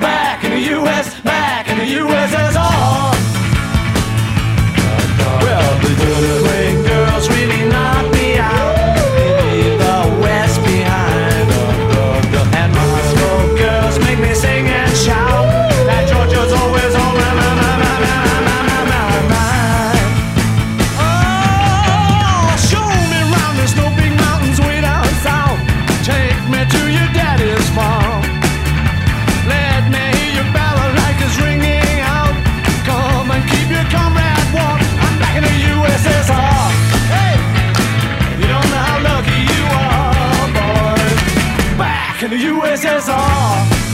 back in the U.S. back. in the USSR.